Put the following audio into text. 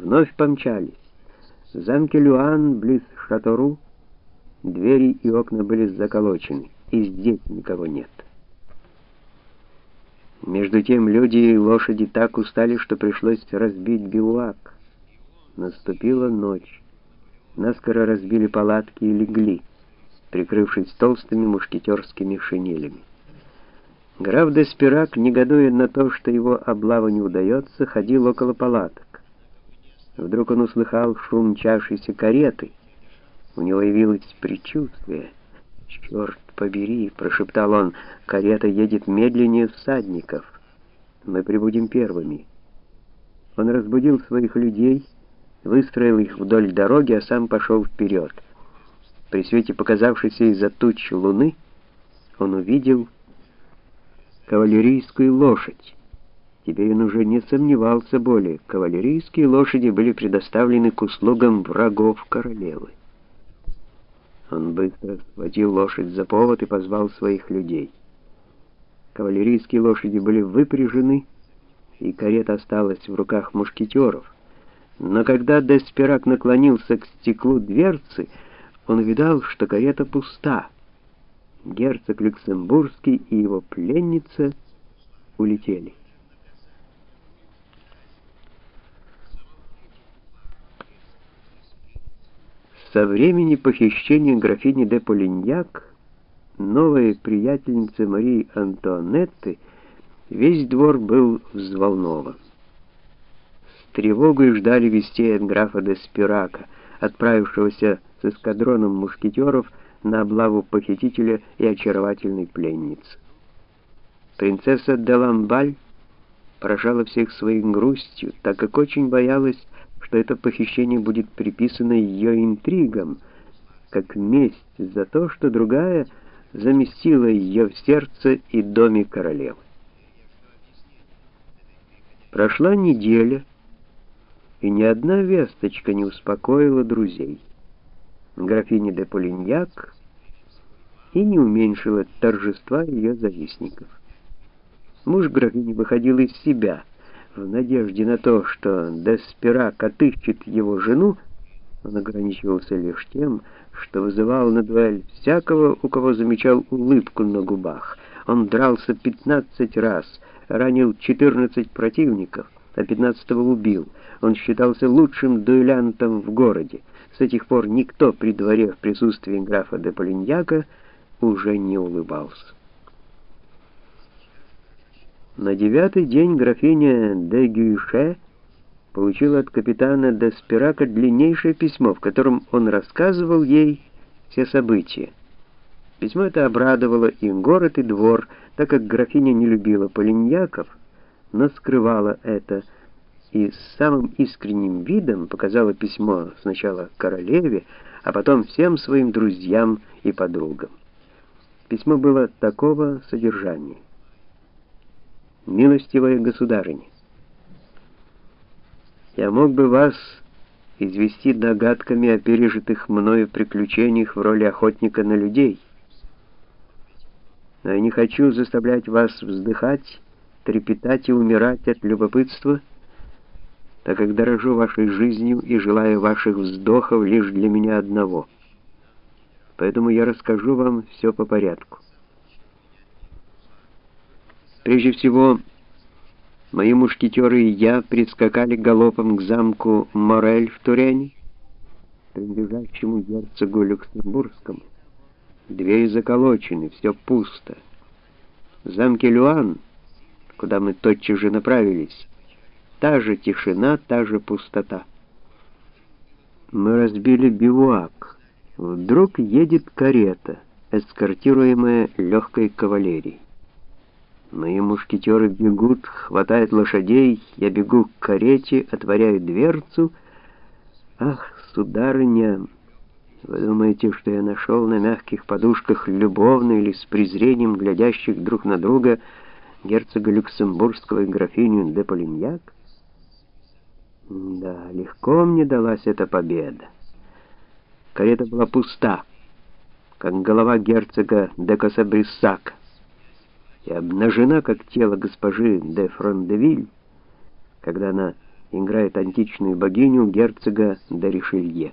вновь помчались. В замке Люан, близ Шатору, двери и окна были заколочены, и здесь никого нет. Между тем люди и лошади так устали, что пришлось разбить бивуак. Наступила ночь. Наскоро разбили палатки и легли, прикрывшись толстыми мушкетерскими шинелями. Граф де Спирак, негодуя на то, что его облава не удается, ходил около палаток. Вдруг он услыхал шум мчавшейся кареты. У него явилось предчувствие. «Черт побери!» — прошептал он. «Карета едет медленнее всадников. Мы прибудем первыми». Он разбудил своих людей, выстроил их вдоль дороги, а сам пошел вперед. При свете показавшейся из-за туч луны он увидел кавалерийскую лошадь. Теперь он уже не сомневался более. Кавалерийские лошади были предоставлены к услугам врагов королевы. Он быстро схватил лошадь за повод и позвал своих людей. Кавалерийские лошади были выпряжены, и карета осталась в руках мушкетеров. Но когда Деспирак наклонился к стеклу дверцы, он видал, что карета пуста герцог Люксембургский и его пленница улетели. Со времени похищения графини де Полиньяк, новой приятельницы Марии Антуанетты, весь двор был взволнован. С тревогой ждали вестей от графа де Спирака, отправившегося с эскадроном мушкетеров на облаву похитителя и очаровательной пленницы. Принцесса де Ламбаль поражала всех своей грустью, так как очень боялась, что это похищение будет приписано ее интригам, как месть за то, что другая заместила ее в сердце и доме королевы. Прошла неделя, и ни одна весточка не успокоила друзей графини де Полиньяк и не уменьшила торжества ее завистников. Муж графини выходил из себя в надежде на то, что Деспирак отыщет его жену, он ограничивался лишь тем, что вызывал на дуэль всякого, у кого замечал улыбку на губах. Он дрался 15 раз, ранил 14 противников, а 15 убил. Он считался лучшим дуэлянтом в городе. С этих пор никто при дворе в присутствии графа де Полиньяка уже не улыбался. На девятый день графиня де Гюйше получила от капитана де Спирака длиннейшее письмо, в котором он рассказывал ей все события. Письмо это обрадовало и город, и двор, так как графиня не любила полиньяков, но скрывала это, и с самым искренним видом показала письмо сначала королеве, а потом всем своим друзьям и подругам. Письмо было такого содержания. «Милостивая государыня, я мог бы вас извести догадками о пережитых мною приключениях в роли охотника на людей, но я не хочу заставлять вас вздыхать, трепетать и умирать от любопытства, так как дорожу вашей жизнью и желаю ваших вздохов лишь для меня одного. Поэтому я расскажу вам все по порядку. Прежде всего, мои мушкетеры и я прискакали галопом к замку Морель в Турене, принадлежащему герцогу Люксембургскому. Двери заколочены, все пусто. В замке Люан, куда мы тотчас же направились, Та же тишина, та же пустота. Мы разбили бивуак. Вдруг едет карета, эскортируемая легкой кавалерией. Мои мушкетеры бегут, хватают лошадей, я бегу к карете, отворяю дверцу. Ах, сударыня, вы думаете, что я нашел на мягких подушках любовно или с презрением глядящих друг на друга герцога Люксембургского и графиню де Полиньяк? Да, легко мне далась эта победа. Карета была пуста, как голова герцога де Косабриссака, и обнажена, как тело госпожи де Фрондевиль, когда она играет античную богиню герцога де Ришелье.